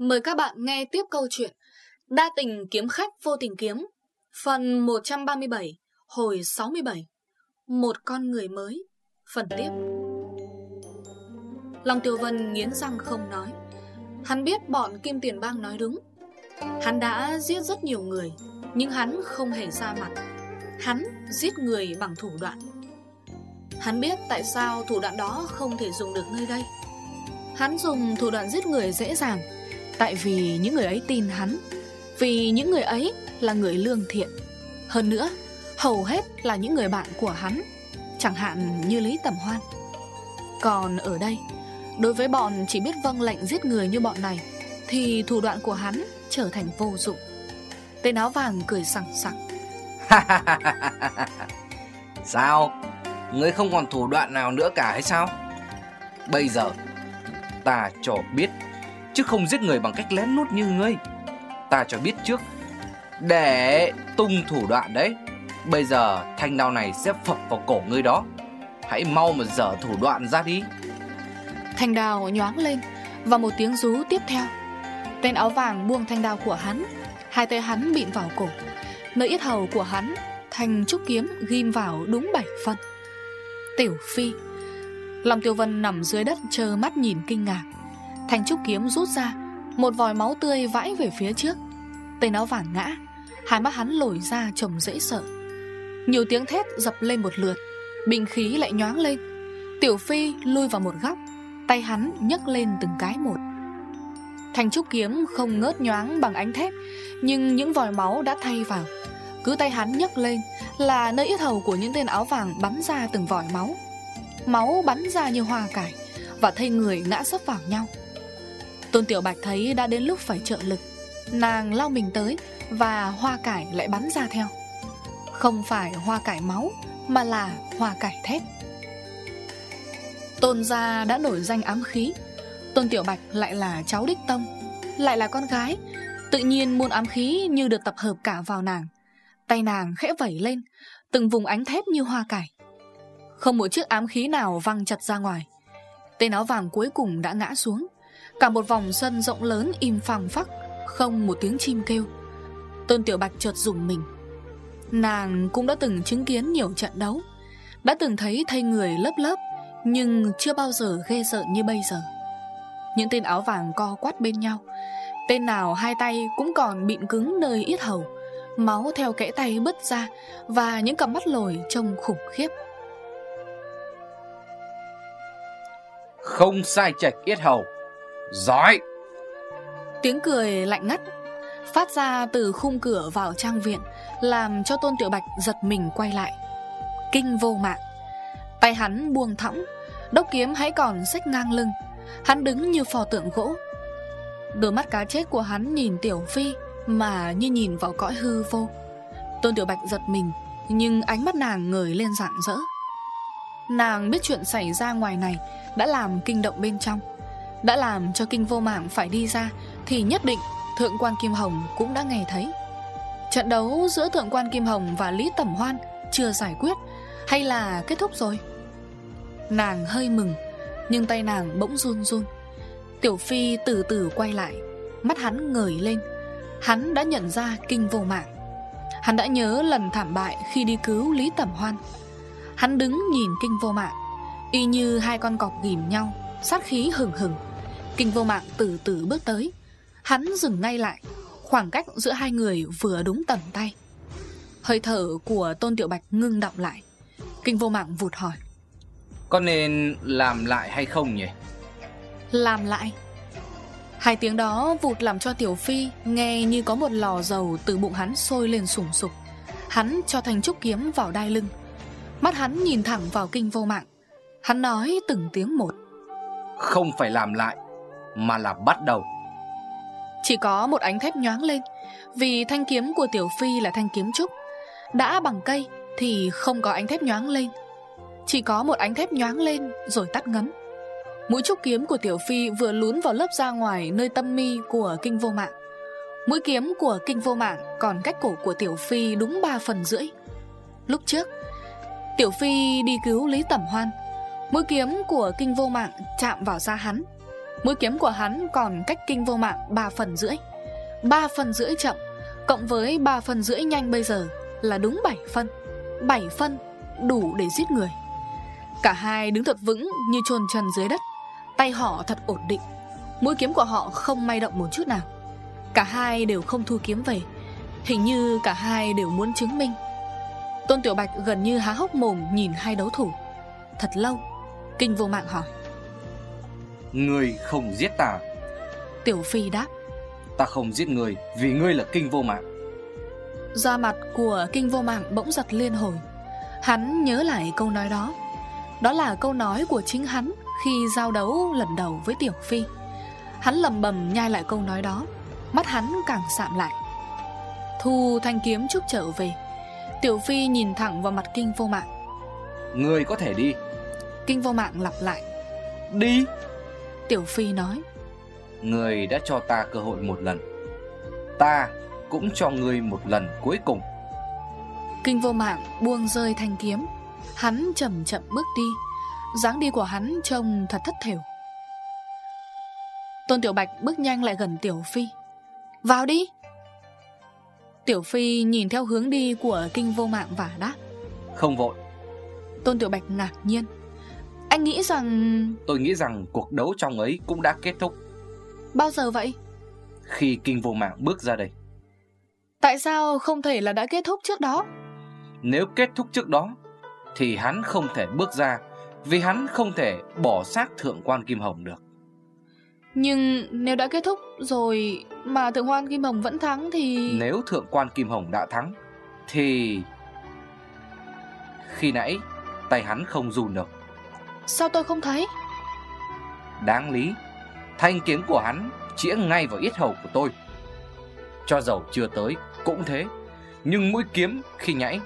Mời các bạn nghe tiếp câu chuyện Đa tình kiếm khách vô tình kiếm, Phần 137 Hồi 67 Một con người mới. Phần tiếp. Long Tiêu Vân nghiến răng không nói. Hắn biết bọn Kim Tiền Bang nói đúng. Hắn đã giết rất nhiều người, Nhưng hắn không hề ra mặt. Hắn giết người bằng thủ đoạn. Hắn biết tại sao thủ đoạn đó không thể dùng được nơi đây. Hắn dùng thủ đoạn giết người dễ dàng. Tại vì những người ấy tin hắn, Vì những người ấy là người lương thiện. Hơn nữa, Hầu hết là những người bạn của hắn, Chẳng hạn như Lý Tầm Hoan. Còn ở đây, Đối với bọn chỉ biết vâng lệnh giết người như bọn này, Thì thủ đoạn của hắn trở thành vô dụng. Tên áo vàng cười sẵn sẵn Sao? Ngươi không còn thủ đoạn nào nữa cả hay sao? Bây giờ, Ta cho biết. Chứ không giết người bằng cách lén lút như ngươi. Ta cho biết trước, Để tung thủ đoạn đấy, Bây giờ thanh đao này sẽ phập vào cổ ngươi đó. Hãy mau mà dở thủ đoạn ra đi. Thanh đao nhoáng lên, Và một tiếng rú tiếp theo. Tên áo vàng buông thanh đao của hắn, Hai tay hắn bịn vào cổ. Nơi yết hầu của hắn, Thanh trúc kiếm ghim vào đúng bảy phân Tiểu Phi. Lòng Tiêu Vân nằm dưới đất chờ mắt nhìn kinh ngạc. Thanh trúc kiếm rút ra, Một vòi máu tươi vãi về phía trước. Tên áo vàng ngã, Hai mắt hắn lồi ra trông dễ sợ. Nhiều tiếng thét dập lên một lượt Bình khí lại nhoáng lên. Tiểu Phi lui vào một góc, Tay hắn nhấc lên từng cái một. Thanh trúc kiếm không ngớt nhoáng bằng ánh thép, Nhưng những vòi máu đã thay vào. Cứ tay hắn nhấc lên Là nơi yết hầu của những tên áo vàng bắn ra từng vòi máu. Máu bắn ra như hoa cải Và thây người ngã sấp vào nhau. Tôn Tiểu Bạch thấy đã đến lúc phải trợ lực. Nàng lao mình tới Và hoa cải lại bắn ra theo. Không phải hoa cải máu, Mà là hoa cải thép. Tôn gia đã nổi danh ám khí. Tôn Tiểu Bạch lại là cháu đích tông, Lại là con gái. Tự nhiên muôn ám khí như được tập hợp cả vào nàng. Tay nàng khẽ vẩy lên, Từng vùng ánh thép như hoa cải. Không một chiếc ám khí nào văng chặt ra ngoài. Tên áo vàng cuối cùng đã ngã xuống. Cả một vòng sân rộng lớn im phẳng phắc, Không một tiếng chim kêu. Tôn Tiểu Bạch chợt dùng mình. Nàng cũng đã từng chứng kiến nhiều trận đấu, Đã từng thấy thay người lớp lớp, Nhưng chưa bao giờ ghê sợ như bây giờ. Những tên áo vàng co quát bên nhau, Tên nào hai tay cũng còn bịn cứng nơi yết hầu, Máu theo kẽ tay bứt ra Và những cặp mắt lồi trông khủng khiếp. Không sai chạch yết hầu. Giỏi. Tiếng cười lạnh ngắt, Phát ra từ khung cửa vào trang viện, Làm cho Tôn Tiểu Bạch giật mình quay lại. Kinh vô mạng. Tay hắn buông thõng, Đốc kiếm hãy còn xách ngang lưng. Hắn đứng như phò tượng gỗ. Đôi mắt cá chết của hắn nhìn Tiểu Phi Mà như nhìn vào cõi hư vô. Tôn Tiểu Bạch giật mình, Nhưng ánh mắt nàng ngời lên rạng rỡ. Nàng biết chuyện xảy ra ngoài này Đã làm kinh động bên trong. Đã làm cho kinh vô mạng phải đi ra, Thì nhất định Thượng quan Kim Hồng cũng đã nghe thấy. Trận đấu giữa Thượng quan Kim Hồng và Lý Tẩm Hoan Chưa giải quyết, Hay là kết thúc rồi? Nàng hơi mừng, Nhưng tay nàng bỗng run run. Tiểu Phi từ từ quay lại, Mắt hắn ngời lên. Hắn đã nhận ra kinh vô mạng. Hắn đã nhớ lần thảm bại khi đi cứu Lý Tẩm Hoan. Hắn đứng nhìn kinh vô mạng, Y như hai con cọp ghim nhau, Sát khí hừng hừng. Kinh vô mạng từ từ bước tới. Hắn dừng ngay lại Khoảng cách giữa hai người vừa đúng tầm tay. Hơi thở của Tôn Tiểu Bạch ngưng đọng lại. Kinh vô mạng vụt hỏi. Có nên làm lại hay không nhỉ? Làm lại. Hai tiếng đó vụt làm cho Tiểu Phi Nghe như có một lò dầu từ bụng hắn sôi lên sùng sục. Hắn cho thành trúc kiếm vào đai lưng. Mắt hắn nhìn thẳng vào kinh vô mạng. Hắn nói từng tiếng một. Không phải làm lại mà là bắt đầu. Chỉ có một ánh thép nhoáng lên, Vì thanh kiếm của Tiểu Phi là thanh kiếm trúc. Đã bằng cây Thì không có ánh thép nhoáng lên. Chỉ có một ánh thép nhoáng lên Rồi tắt ngấm. Mũi trúc kiếm của Tiểu Phi vừa lún vào lớp ra ngoài Nơi tâm mi của kinh vô mạng. Mũi kiếm của kinh vô mạng Còn cách cổ của Tiểu Phi đúng 3 phần rưỡi. Lúc trước, Tiểu Phi đi cứu Lý Tẩm Hoan. Mũi kiếm của kinh vô mạng chạm vào da hắn. Mũi kiếm của hắn còn cách kinh vô mạng 3 phần rưỡi. 3 phần rưỡi chậm, Cộng với 3 phần rưỡi nhanh bây giờ Là đúng 7 phân. 7 phân đủ để giết người. Cả hai đứng thật vững như chôn chân dưới đất. Tay họ thật ổn định. Mũi kiếm của họ không may động một chút nào. Cả hai đều không thu kiếm về. Hình như cả hai đều muốn chứng minh. Tôn Tiểu Bạch gần như há hốc mồm nhìn hai đấu thủ. Thật lâu, Kinh vô mạng hỏi. Người không giết ta. Tiểu Phi đáp. Ta không giết người vì ngươi là kinh vô mạng. Da mặt của kinh vô mạng bỗng giật liên hồi. Hắn nhớ lại câu nói đó. Đó là câu nói của chính hắn Khi giao đấu lần đầu với Tiểu Phi. Hắn lầm bầm nhai lại câu nói đó. Mắt hắn càng sạm lại. Thu thanh kiếm trúc trở về. Tiểu Phi nhìn thẳng vào mặt kinh vô mạng. Người có thể đi. Kinh vô mạng lặp lại. Đi Tiểu Phi nói. Người đã cho ta cơ hội một lần. Ta cũng cho người một lần cuối cùng. Kinh vô mạng buông rơi thanh kiếm. Hắn chậm chậm bước đi. dáng đi của hắn trông thật thất thểu. Tôn Tiểu Bạch bước nhanh lại gần Tiểu Phi. Vào đi. Tiểu Phi nhìn theo hướng đi của kinh vô mạng và đáp. Không vội. Tôn Tiểu Bạch ngạc nhiên Anh nghĩ rằng... Tôi nghĩ rằng cuộc đấu trong ấy cũng đã kết thúc Bao giờ vậy? Khi kinh vô mạng bước ra đây Tại sao không thể là đã kết thúc trước đó? Nếu kết thúc trước đó Thì hắn không thể bước ra Vì hắn không thể bỏ xác thượng quan Kim Hồng được Nhưng nếu đã kết thúc rồi Mà thượng quan Kim Hồng vẫn thắng thì... Nếu thượng quan Kim Hồng đã thắng Thì... Khi nãy tay hắn không run được Sao tôi không thấy? Đáng lý Thanh kiếm của hắn chĩa ngay vào yết hầu của tôi. Cho dầu chưa tới cũng thế. Nhưng mũi kiếm khi nhảy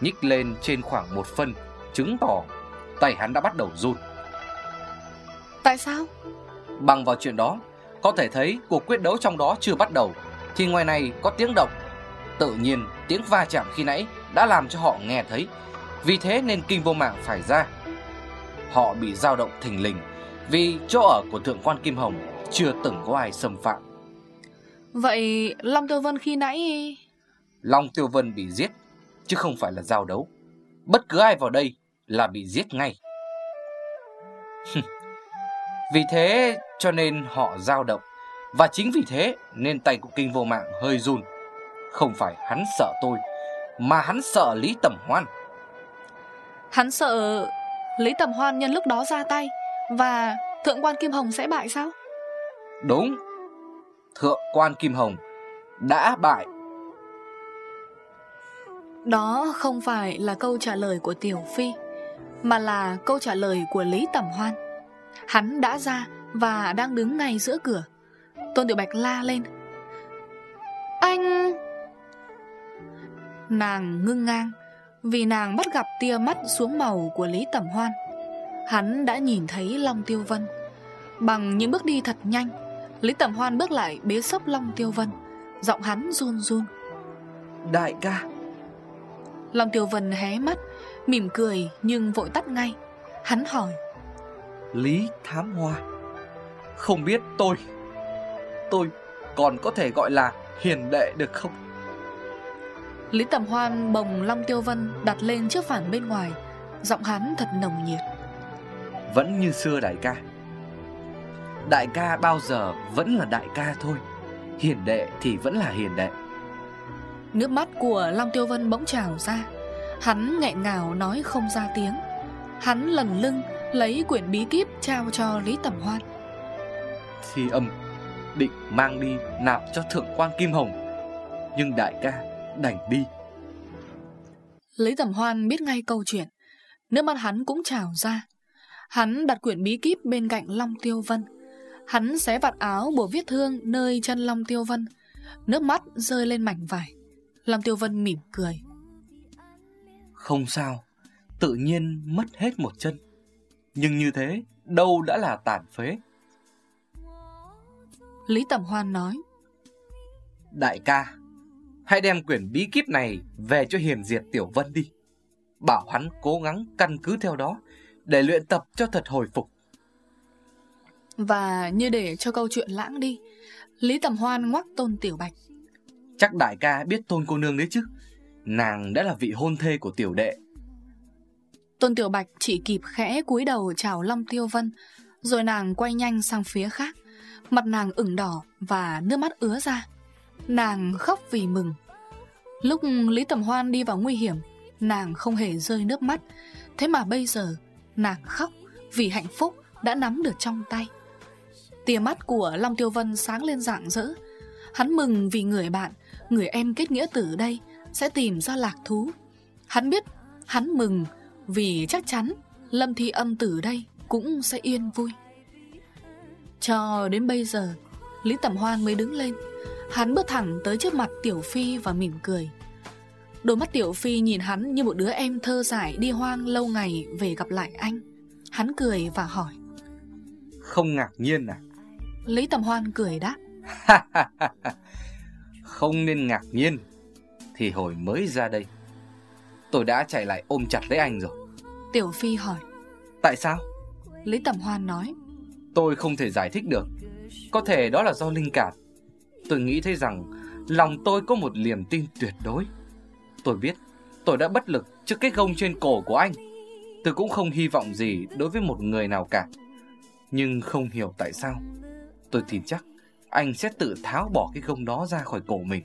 Nhích lên trên khoảng một phân Chứng tỏ tay hắn đã bắt đầu run. Tại sao? Bằng vào chuyện đó Có thể thấy cuộc quyết đấu trong đó chưa bắt đầu Thì ngoài này có tiếng động. Tự nhiên tiếng va chạm khi nãy Đã làm cho họ nghe thấy. Vì thế nên kinh vô mạng phải ra Họ bị dao động thình lình Vì chỗ ở của thượng quan Kim Hồng Chưa từng có ai xâm phạm. Vậy Long Tiêu Vân khi nãy... Long Tiêu Vân bị giết Chứ không phải là giao đấu. Bất cứ ai vào đây là bị giết ngay. Vì thế cho nên họ dao động Và chính vì thế nên tay của kinh vô mạng hơi run. Không phải hắn sợ tôi Mà hắn sợ Lý Tầm Hoan. Hắn sợ Lý Tầm Hoan nhân lúc đó ra tay Và Thượng quan Kim Hồng sẽ bại sao? Đúng. Thượng quan Kim Hồng đã bại. Đó không phải là câu trả lời của Tiểu Phi Mà là câu trả lời của Lý Tầm Hoan. Hắn đã ra và đang đứng ngay giữa cửa. Tôn Tiểu Bạch la lên. Anh! Nàng ngưng ngang Vì nàng bắt gặp tia mắt xuống màu của Lý Tẩm Hoan. Hắn đã nhìn thấy Long Tiêu Vân. Bằng những bước đi thật nhanh Lý Tẩm Hoan bước lại bế sốc Long Tiêu Vân Giọng hắn run run. Đại ca. Long Tiêu Vân hé mắt Mỉm cười nhưng vội tắt ngay. Hắn hỏi. Lý Thám Hoa Không biết tôi Tôi còn có thể gọi là hiền đệ được không Lý Tầm Hoan bồng Long Tiêu Vân đặt lên trước phản bên ngoài Giọng hắn thật nồng nhiệt. Vẫn như xưa đại ca. Đại ca bao giờ vẫn là đại ca thôi. Hiền đệ thì vẫn là hiền đệ. Nước mắt của Long Tiêu Vân bỗng trào ra. Hắn nghẹn ngào nói không ra tiếng. Hắn lần lưng lấy quyển bí kíp trao cho Lý Tầm Hoan. Thi âm định mang đi nạp cho thượng quan Kim Hồng. Nhưng đại ca đành đi Lý Tầm Hoan biết ngay câu chuyện. Nước mắt hắn cũng trào ra. Hắn đặt quyển bí kíp bên cạnh Long Tiêu Vân. Hắn xé vạt áo bùa viết thương nơi chân Long Tiêu Vân. Nước mắt rơi lên mảnh vải. Long Tiêu Vân mỉm cười. Không sao Tự nhiên mất hết một chân. Nhưng như thế đâu đã là tàn phế. Lý Tầm Hoan nói. Đại ca Hãy đem quyển bí kíp này Về cho hiền diệt Tiểu Vân đi. Bảo hắn cố gắng căn cứ theo đó Để luyện tập cho thật hồi phục. Và như để cho câu chuyện lãng đi Lý Tầm Hoan ngoắc Tôn Tiểu Bạch. Chắc đại ca biết Tôn cô nương đấy chứ? Nàng đã là vị hôn thê của tiểu đệ. Tôn Tiểu Bạch chỉ kịp khẽ cúi đầu chào Long Tiêu Vân Rồi nàng quay nhanh sang phía khác. Mặt nàng ửng đỏ và nước mắt ứa ra Nàng khóc vì mừng. Lúc Lý Tầm Hoan đi vào nguy hiểm, Nàng không hề rơi nước mắt. Thế mà bây giờ, nàng khóc Vì hạnh phúc đã nắm được trong tay. Tia mắt của Long Tiêu Vân sáng lên rạng rỡ. Hắn mừng vì người bạn, Người em kết nghĩa tử đây Sẽ tìm ra lạc thú. Hắn biết, hắn mừng Vì chắc chắn Lâm Thi Âm tử đây Cũng sẽ yên vui. Cho đến bây giờ, Lý Tẩm Hoan mới đứng lên. Hắn bước thẳng tới trước mặt Tiểu Phi và mỉm cười. Đôi mắt Tiểu Phi nhìn hắn như một đứa em thơ giải đi hoang lâu ngày về gặp lại anh. Hắn cười và hỏi. Không ngạc nhiên à? Lý Tầm Hoan cười đáp. Không nên ngạc nhiên Thì hồi mới ra đây Tôi đã chạy lại ôm chặt lấy anh rồi. Tiểu Phi hỏi. Tại sao? Lý Tầm Hoan nói. Tôi không thể giải thích được. Có thể đó là do linh cảm Tôi nghĩ thấy rằng Lòng tôi có một niềm tin tuyệt đối. Tôi biết tôi đã bất lực trước cái gông trên cổ của anh. Tôi cũng không hy vọng gì đối với một người nào cả. Nhưng không hiểu tại sao Tôi tin chắc anh sẽ tự tháo bỏ cái gông đó ra khỏi cổ mình.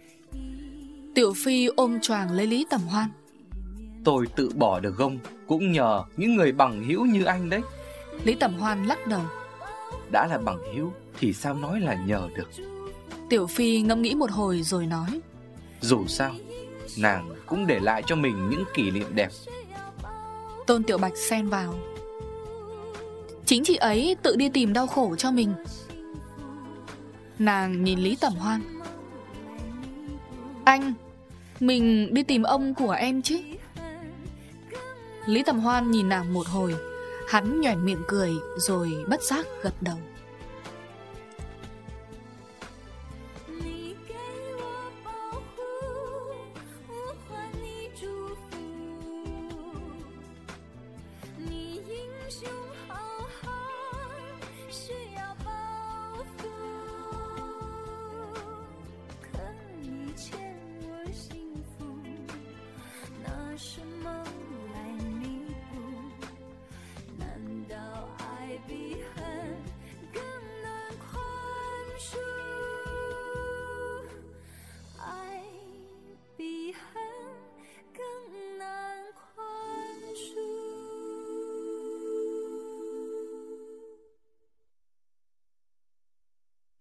Tiểu Phi ôm choàng lấy Lý Tầm Hoan. Tôi tự bỏ được gông cũng nhờ những người bằng hữu như anh đấy. Lý Tầm Hoan lắc đầu. Đã là bằng hữu thì sao nói là nhờ được Tiểu Phi ngẫm nghĩ một hồi rồi nói. Dù sao Nàng cũng để lại cho mình những kỷ niệm đẹp. Tôn Tiểu Bạch xen vào. Chính chị ấy tự đi tìm đau khổ cho mình. Nàng nhìn Lý Tẩm Hoan. Anh Mình đi tìm ông của em chứ? Lý Tầm Hoan nhìn nàng một hồi. Hắn nhoẻn miệng cười Rồi bất giác gật đầu 什么？